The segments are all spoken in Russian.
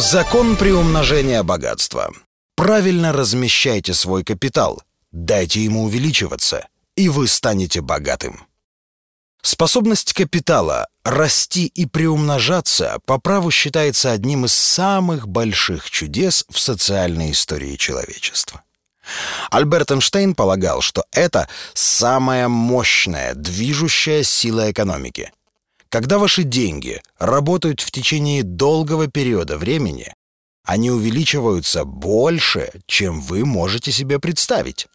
Закон приумножения богатства. Правильно размещайте свой капитал, дайте ему увеличиваться, и вы станете богатым. Способность капитала расти и приумножаться по праву считается одним из самых больших чудес в социальной истории человечества. Альберт Эйнштейн полагал, что это самая мощная движущая сила экономики. Когда ваши деньги работают в течение долгого периода времени, они увеличиваются больше, чем вы можете себе представить.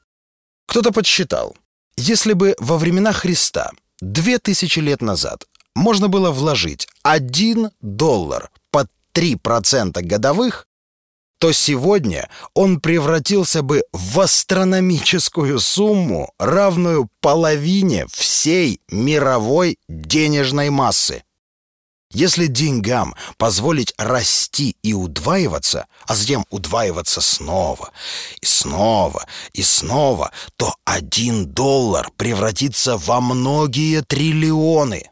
Кто-то подсчитал, если бы во времена Христа, две тысячи лет назад, можно было вложить 1 доллар под 3% годовых, то сегодня он превратился бы в астрономическую сумму, равную половине всей мировой денежной массы. Если деньгам позволить расти и удваиваться, а затем удваиваться снова и снова и снова, то один доллар превратится во многие триллионы.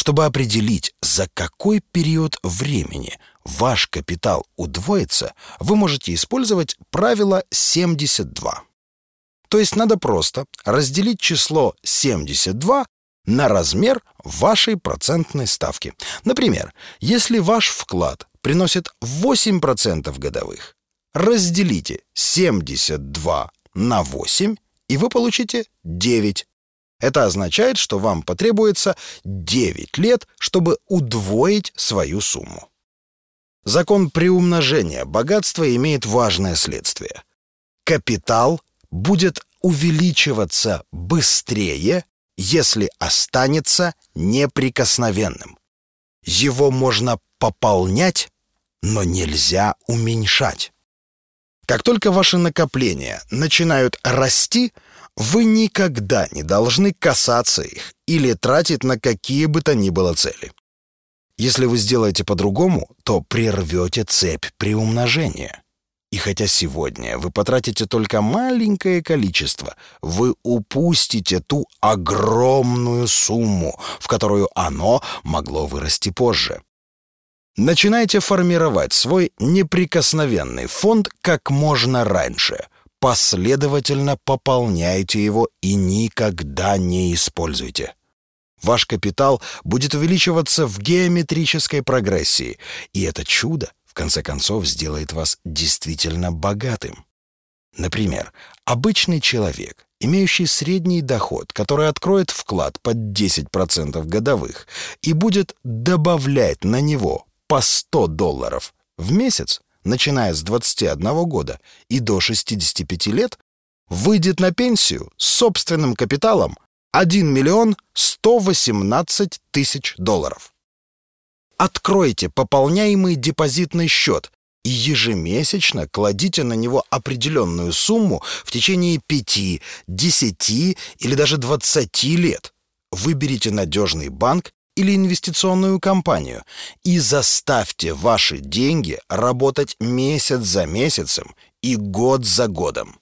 Чтобы определить, за какой период времени ваш капитал удвоится, вы можете использовать правило 72. То есть надо просто разделить число 72 на размер вашей процентной ставки. Например, если ваш вклад приносит 8% годовых, разделите 72 на 8, и вы получите 9. Это означает, что вам потребуется 9 лет, чтобы удвоить свою сумму. Закон приумножения богатства имеет важное следствие. Капитал будет увеличиваться быстрее, если останется неприкосновенным. Его можно пополнять, но нельзя уменьшать. Как только ваши накопления начинают расти, вы никогда не должны касаться их или тратить на какие бы то ни было цели. Если вы сделаете по-другому, то прервете цепь приумножения. И хотя сегодня вы потратите только маленькое количество, вы упустите ту огромную сумму, в которую оно могло вырасти позже. Начинайте формировать свой неприкосновенный фонд как можно раньше. Последовательно пополняйте его и никогда не используйте. Ваш капитал будет увеличиваться в геометрической прогрессии, и это чудо в конце концов сделает вас действительно богатым. Например, обычный человек, имеющий средний доход, который откроет вклад под 10% годовых и будет добавлять на него по 100 долларов в месяц, начиная с 21 года и до 65 лет, выйдет на пенсию с собственным капиталом 1 миллион 118 тысяч долларов. Откройте пополняемый депозитный счет и ежемесячно кладите на него определенную сумму в течение 5, 10 или даже 20 лет. Выберите надежный банк или инвестиционную компанию и заставьте ваши деньги работать месяц за месяцем и год за годом.